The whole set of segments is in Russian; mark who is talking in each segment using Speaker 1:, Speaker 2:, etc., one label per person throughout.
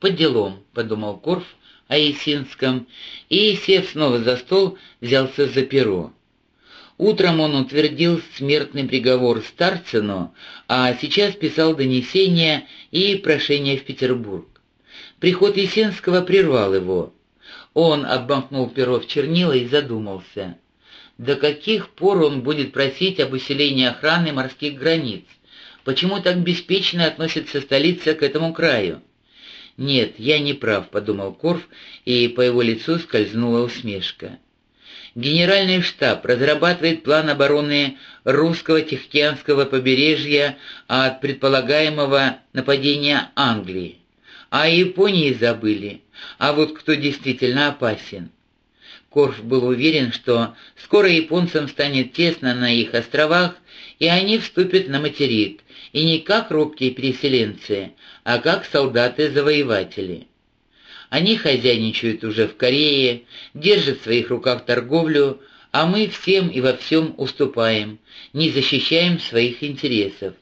Speaker 1: «Под делом», — подумал Корф о Есинском, и, сев снова за стол, взялся за перо. Утром он утвердил смертный приговор Старцину, а сейчас писал донесение и прошение в Петербург. Приход Есенского прервал его. Он обмахнул перо в чернила и задумался. До каких пор он будет просить об усилении охраны морских границ? Почему так беспечно относится столица к этому краю? «Нет, я не прав», — подумал Корф, и по его лицу скользнула усмешка. Генеральный штаб разрабатывает план обороны русского Тихоокеанского побережья от предполагаемого нападения Англии. А о Японии забыли. А вот кто действительно опасен? Корф был уверен, что скоро японцам станет тесно на их островах, и они вступят на материк, и не как робкие переселенцы, а как солдаты-завоеватели. Они хозяйничают уже в Корее, держат в своих руках торговлю, а мы всем и во всем уступаем, не защищаем своих интересов.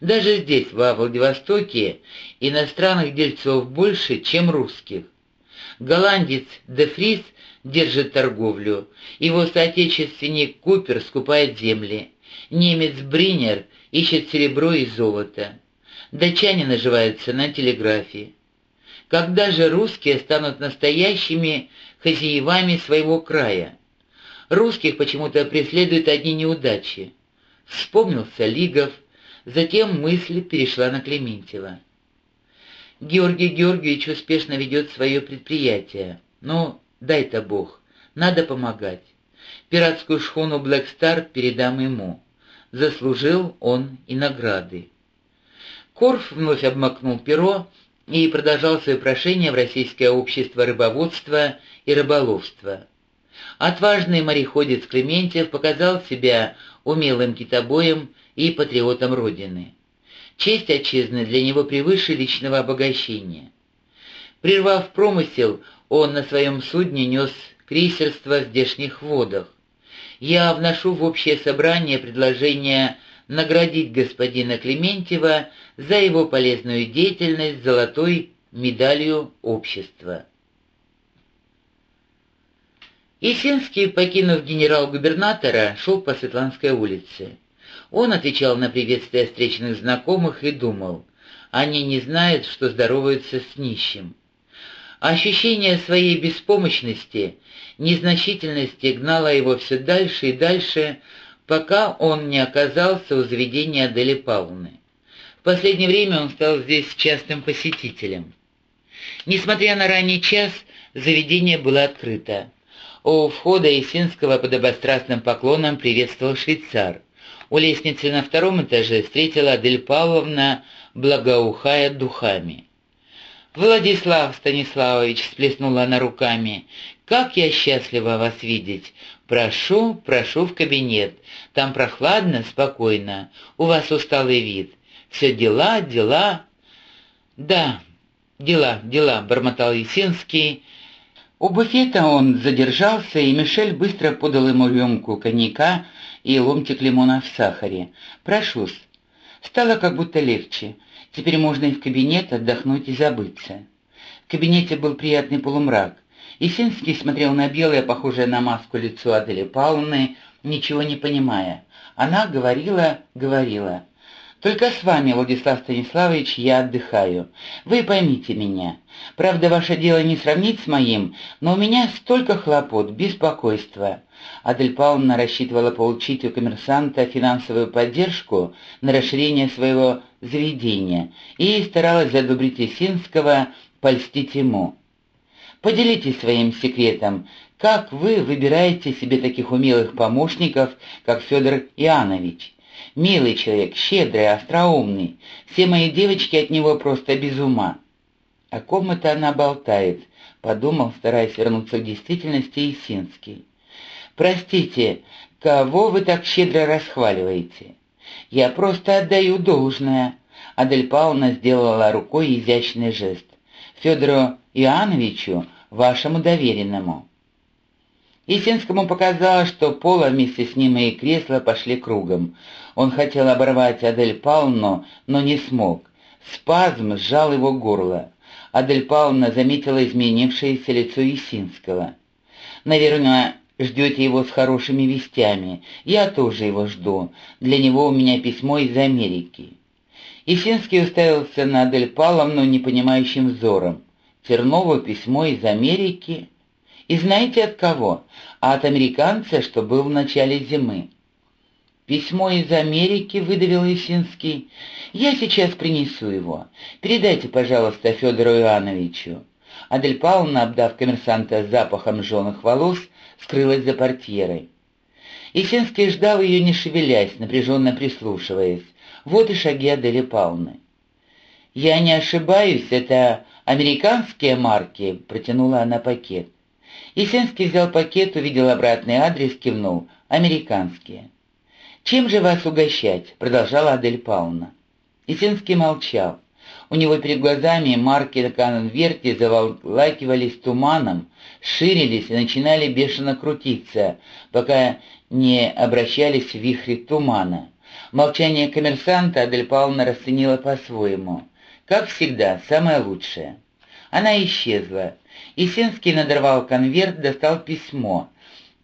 Speaker 1: Даже здесь, во Владивостоке, иностранных дельцов больше, чем русских. Голландец Де Фрис держит торговлю, его соотечественник Купер скупает земли, немец Бринер ищет серебро и золото. Датчане наживаются на телеграфии. Когда же русские станут настоящими хозяевами своего края? Русских почему-то преследуют одни неудачи. Вспомнился Лигов, затем мысль перешла на Клементьева. Георгий Георгиевич успешно ведет свое предприятие. Ну, дай-то Бог, надо помогать. Пиратскую шхуну «Блэк Стар» передам ему. Заслужил он и награды. Корф вновь обмакнул перо и продолжал свое прошение в Российское общество рыбоводства и рыболовства. Отважный мореходец Клементьев показал себя умелым китобоем и патриотом Родины. Честь отчизны для него превыше личного обогащения. Прервав промысел, он на своем судне нес крейсерство в здешних водах. Я вношу в общее собрание предложение наградить господина Клементьева за его полезную деятельность золотой медалью общества. Есинский, покинув генерал-губернатора, шел по Светланской улице. Он отвечал на приветствия встречных знакомых и думал, они не знают, что здороваются с нищим. Ощущение своей беспомощности, незначительности гнало его все дальше и дальше, пока он не оказался у заведения Адели Павловны. В последнее время он стал здесь частым посетителем. Несмотря на ранний час, заведение было открыто. У входа Есинского под обострастным поклоном приветствовал швейцар. У лестницы на втором этаже встретила Адель Павловна, благоухая духами. «Владислав Станиславович», — всплеснула она руками, — «как я счастлива вас видеть! Прошу, прошу в кабинет. Там прохладно, спокойно. У вас усталый вид. Все дела, дела». «Да, дела, дела», — бормотал Есинский. У буфета он задержался, и Мишель быстро подал ему рюмку коньяка и ломтик лимона в сахаре. «Прошусь». Стало как будто легче. Теперь можно и в кабинет отдохнуть и забыться. В кабинете был приятный полумрак. Есинский смотрел на белое, похожее на маску лицо Адели Павловны, ничего не понимая. Она говорила, говорила. «Только с вами, Владислав Станиславович, я отдыхаю. Вы поймите меня. Правда, ваше дело не сравнить с моим, но у меня столько хлопот, беспокойства. Адель Павловна рассчитывала получить у коммерсанта финансовую поддержку на расширение своего заведения и старалась задобрить Есинского, польстить ему. Поделитесь своим секретом, как вы выбираете себе таких умелых помощников, как Федор Иоаннович? Милый человек, щедрый, остроумный. Все мои девочки от него просто без ума. О ком это она болтает? Подумал, стараясь вернуться к действительности, Есинский. «Простите, кого вы так щедро расхваливаете?» «Я просто отдаю должное». Адель Павловна сделала рукой изящный жест. «Федору Иоанновичу, вашему доверенному». Есинскому показалось, что пола вместе с ним и кресло пошли кругом. Он хотел оборвать Адель Павловну, но не смог. Спазм сжал его горло. Адель Павловна заметила изменившееся лицо Есинского. «Наверное, ждете его с хорошими вестями. Я тоже его жду. Для него у меня письмо из Америки». Есинский уставился на Адель Павловну непонимающим взором. Тернову письмо из Америки. И знаете от кого? А от американца, что был в начале зимы. «Письмо из Америки», — выдавил Есинский. «Я сейчас принесу его. Передайте, пожалуйста, Федору Ивановичу». Адель Павловна, обдав коммерсанта запахом жженых волос, скрылась за портьерой. Есинский ждал ее, не шевелясь, напряженно прислушиваясь. Вот и шаги Адели Павловны. «Я не ошибаюсь, это американские марки», — протянула она пакет. Есенский взял пакет, увидел обратный адрес, кивнул. «Американские». «Чем же вас угощать?» — продолжала Адель Павловна. Есенский молчал. У него перед глазами марки на заволакивались туманом, ширились и начинали бешено крутиться, пока не обращались в вихре тумана. Молчание коммерсанта Адель Павловна расценила по-своему. Как всегда, самое лучшее. Она исчезла. Есенский надорвал конверт, достал письмо.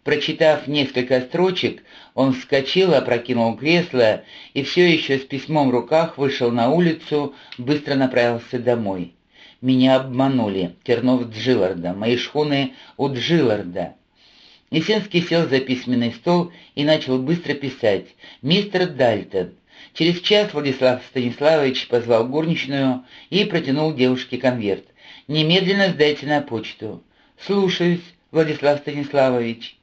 Speaker 1: Прочитав несколько строчек, он вскочил, опрокинул кресло и все еще с письмом в руках вышел на улицу, быстро направился домой. Меня обманули. Тернов Джиларда. Мои шхуны у Джиларда. Есенский сел за письменный стол и начал быстро писать. «Мистер Дальтон». Через час Владислав Станиславович позвал горничную и протянул девушке конверт. «Немедленно сдайте на почту». «Слушаюсь, Владислав Станиславович».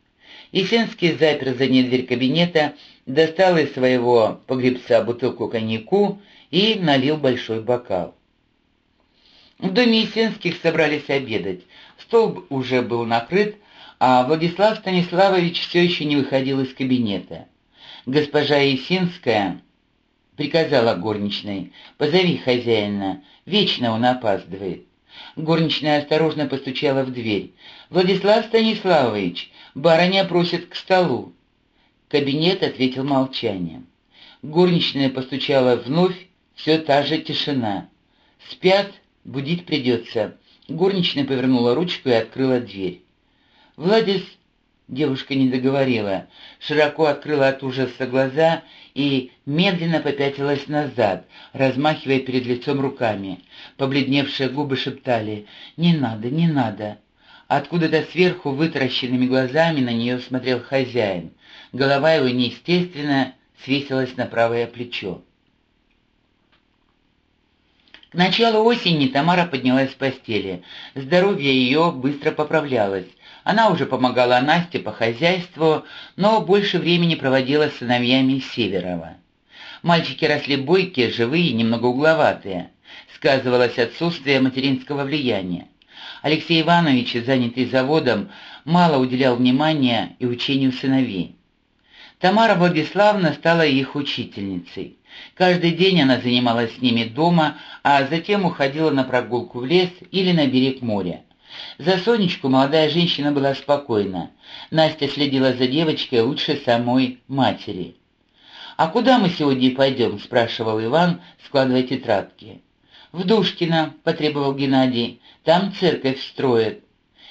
Speaker 1: Есенский запер за ней дверь кабинета, достал из своего погребца бутылку коньяку и налил большой бокал. В доме Есенских собрались обедать. Стол уже был накрыт, а Владислав Станиславович все еще не выходил из кабинета. Госпожа Есинская приказала горничной, «Позови хозяина, вечно он опаздывает». Горничная осторожно постучала в дверь. «Владислав Станиславович, барыня просит к столу». Кабинет ответил молчанием. Горничная постучала вновь, все та же тишина. «Спят, будить придется». Горничная повернула ручку и открыла дверь. Владис... Девушка не договорила, широко открыла от ужаса глаза и медленно попятилась назад, размахивая перед лицом руками. Побледневшие губы шептали «Не надо, не надо». Откуда-то сверху вытаращенными глазами на нее смотрел хозяин. Голова его неестественно свесилась на правое плечо. К началу осени Тамара поднялась с постели. Здоровье ее быстро поправлялось. Она уже помогала Насте по хозяйству, но больше времени проводила с сыновьями Северова. Мальчики росли бойкие, живые, немного угловатые. Сказывалось отсутствие материнского влияния. Алексей Иванович, занятый заводом, мало уделял внимания и учению сыновей. Тамара Владиславовна стала их учительницей. Каждый день она занималась с ними дома, а затем уходила на прогулку в лес или на берег моря. За Сонечку молодая женщина была спокойна. Настя следила за девочкой лучше самой матери. «А куда мы сегодня пойдем?» – спрашивал Иван, складывая тетрадки. «В Душкино», – потребовал Геннадий. «Там церковь строят».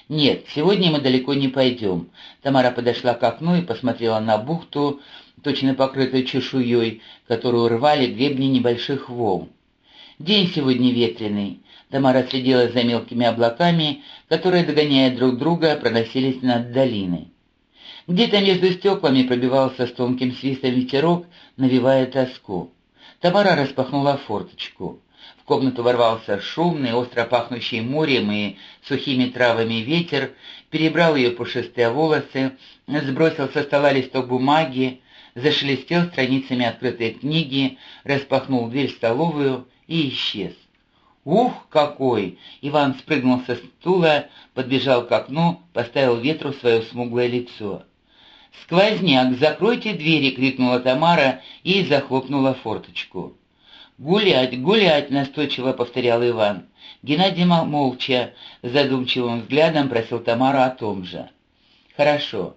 Speaker 1: «Нет, сегодня мы далеко не пойдем». Тамара подошла к окну и посмотрела на бухту, точно покрытую чешуей, которую рвали гребни небольших волн. День сегодня ветреный. Тамара следила за мелкими облаками, которые, догоняя друг друга, проносились над долиной. Где-то между стеклами пробивался с тонким свистом ветерок, навевая тоску. Тамара распахнула форточку. Комнату ворвался шумный, остро пахнущий морем и сухими травами ветер, перебрал ее пушистые волосы, сбросил со стола листок бумаги, зашелестел страницами открытой книги, распахнул дверь в столовую и исчез. «Ух, какой!» Иван спрыгнул со стула, подбежал к окну, поставил ветру свое смуглое лицо. «Сквозняк, закройте двери!» — крикнула Тамара и захлопнула форточку. «Гулять, гулять!» — настойчиво повторял Иван. Геннадий молча, задумчивым взглядом просил Тамару о том же. «Хорошо.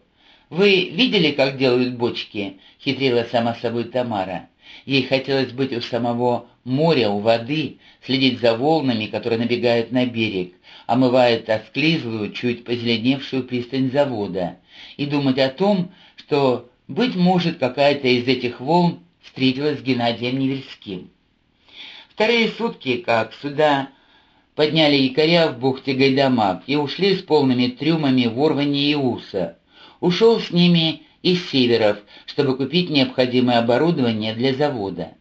Speaker 1: Вы видели, как делают бочки?» — хитрила сама собой Тамара. Ей хотелось быть у самого моря, у воды, следить за волнами, которые набегают на берег, омывают осклизлую, чуть позеленевшую пристань завода, и думать о том, что, быть может, какая-то из этих волн встретилась с Геннадием Невельским. Вторые сутки, как сюда подняли якоря в бухте Гайдамак и ушли с полными трюмами в Орване и Уса. Ушел с ними из Северов, чтобы купить необходимое оборудование для завода.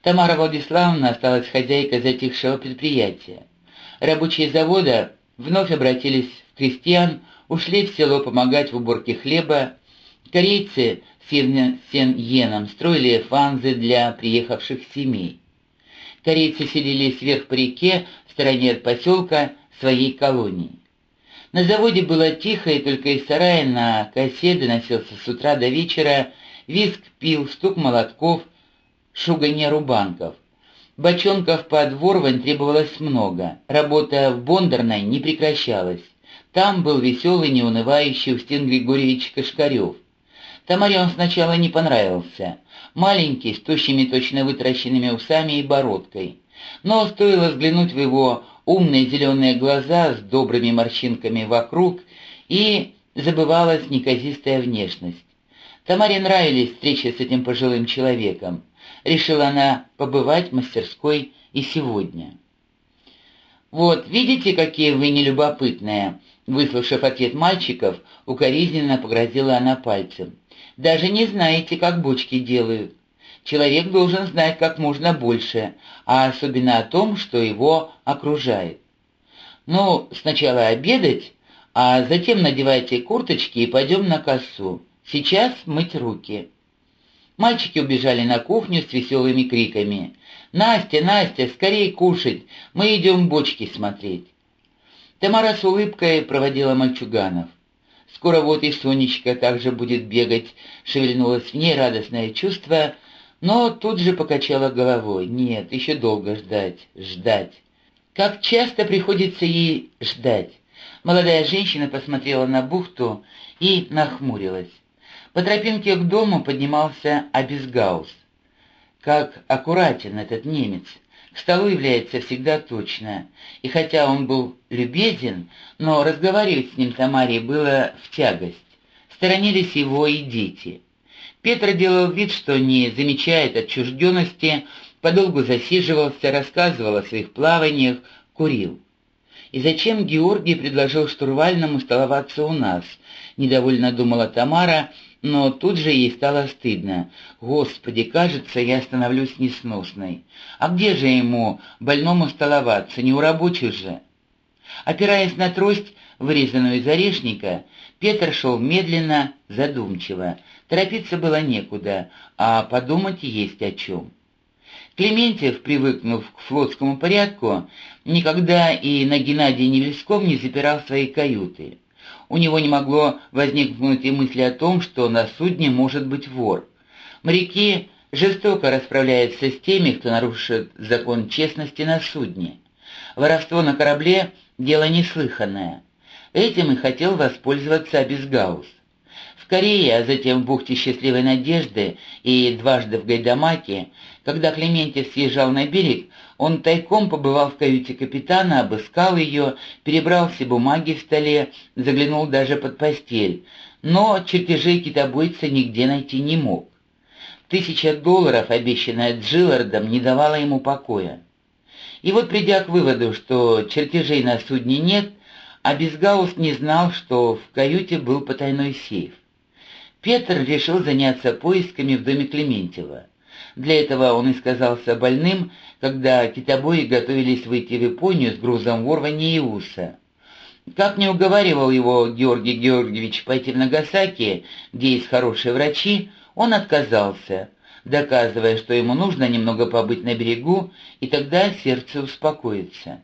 Speaker 1: Тамара Владиславовна осталась хозяйкой затихшего предприятия. Рабочие завода вновь обратились в крестьян, ушли в село помогать в уборке хлеба. Корейцы с Сен-Йеном строили фанзы для приехавших семей. Корейцы селились вверх по реке в стороне от поселка своей колонии. На заводе было тихо, и только из сарая на косе доносился с утра до вечера визг пил, стук молотков, шуганье рубанков. Бочонков под Ворвань требовалось много, работа в Бондарной не прекращалась. Там был веселый, неунывающий Устин Григорьевич Кашкарев. Тамаре он сначала не понравился. Маленький, с тощими точно вытращенными усами и бородкой. Но стоило взглянуть в его умные зеленые глаза с добрыми морщинками вокруг, и забывалась неказистая внешность. Тамаре нравились встречи с этим пожилым человеком. Решила она побывать в мастерской и сегодня. «Вот, видите, какие вы нелюбопытные!» Выслушав ответ мальчиков, укоризненно погрозила она пальцем. «Даже не знаете, как бочки делают. Человек должен знать как можно больше, а особенно о том, что его окружает. Ну, сначала обедать, а затем надевайте курточки и пойдем на косу. Сейчас мыть руки». Мальчики убежали на кухню с веселыми криками. «Настя, Настя, скорее кушать! Мы идем бочки смотреть!» Тамара с улыбкой проводила мальчуганов. «Скоро вот и Сонечка также будет бегать», — шевельнулось в ней радостное чувство, но тут же покачала головой. «Нет, еще долго ждать, ждать». Как часто приходится ей ждать? Молодая женщина посмотрела на бухту и нахмурилась. По тропинке к дому поднимался Абисгаус. Как аккуратен этот немец. К столу является всегда точно. И хотя он был любезен, но разговаривать с ним Тамаре было в тягость. Сторонились его и дети. Петр делал вид, что не замечает отчужденности, подолгу засиживался, рассказывал о своих плаваниях, курил. И зачем Георгий предложил штурвальному столоваться у нас? Недовольно думала Тамара, но тут же ей стало стыдно. «Господи, кажется, я становлюсь несносной. А где же ему, больному, столоваться, не у рабочих же?» Опираясь на трость, вырезанную из орешника, Петр шел медленно, задумчиво. Торопиться было некуда, а подумать есть о чем. Клементьев, привыкнув к флотскому порядку, никогда и на Геннадия Невельском не запирал свои каюты у него не могло возникнуть и мысли о том, что на судне может быть вор. Моряки жестоко расправляются с теми, кто нарушит закон честности на судне. Воровство на корабле – дело неслыханное. Этим и хотел воспользоваться Абисгаус. В Корее, а затем в бухте Счастливой Надежды и дважды в Гайдамаке, когда Клементьев съезжал на берег, он тайком побывал в каюте капитана, обыскал ее, перебрал все бумаги в столе, заглянул даже под постель, но чертежей китобойца нигде найти не мог. Тысяча долларов, обещанная Джиллардом, не давала ему покоя. И вот, придя к выводу, что чертежей на судне нет, Абисгаус не знал, что в каюте был потайной сейф. Петр решил заняться поисками в доме Клементьева. Для этого он и сказался больным, когда китобои готовились выйти в Японию с грузом ворва Неиуса. Как не уговаривал его Георгий Георгиевич пойти в Нагасаки, где есть хорошие врачи, он отказался, доказывая, что ему нужно немного побыть на берегу, и тогда сердце успокоится.